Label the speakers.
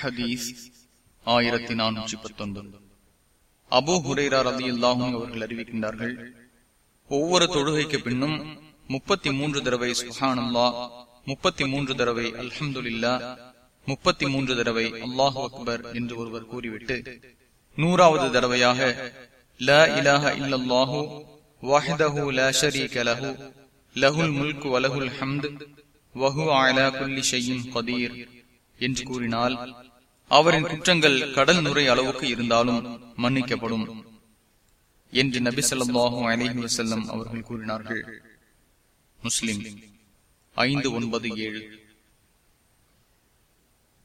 Speaker 1: ஹதீஸ் ஆயிரத்தி நானூற்றி பத்தொன்பது. அபு ஹுரேரா ரதி அல்லாஹும் அவர்கள் அறிவிக்கின்றார்கள் ஒவ்வொரு தொழுகைக்கு பின்னும் முப்பத்தி மூன்று தடவை சுஹானுல்லா முப்பத்தி மூன்று தடவை அல்ஹம்துல்லா முப்பத்தி மூன்று தடவை அல்லாஹு அக்பர் என்று ஒருவர் கூறிவிட்டு நூறாவது தடவையாக ல இலாஹ இல்லல்லாஹு வாஹிதஹு ல ஷரீக லஹு லஹுல் முல்கு வலஹுல் ஹம்து வஹு அலா குல்லி ஷையின் கதீர். என்று கூறினால் அவரின் குற்றங்கள் கடல் நுரை அளவுக்கு இருந்தாலும் மன்னிக்கப்படும் என்று நபி சொல்லாஹு அலஹி வசல்லம் அவர்கள் கூறினார்கள். முஸ்லிம் ஐந்து ஒன்பது ஏழு.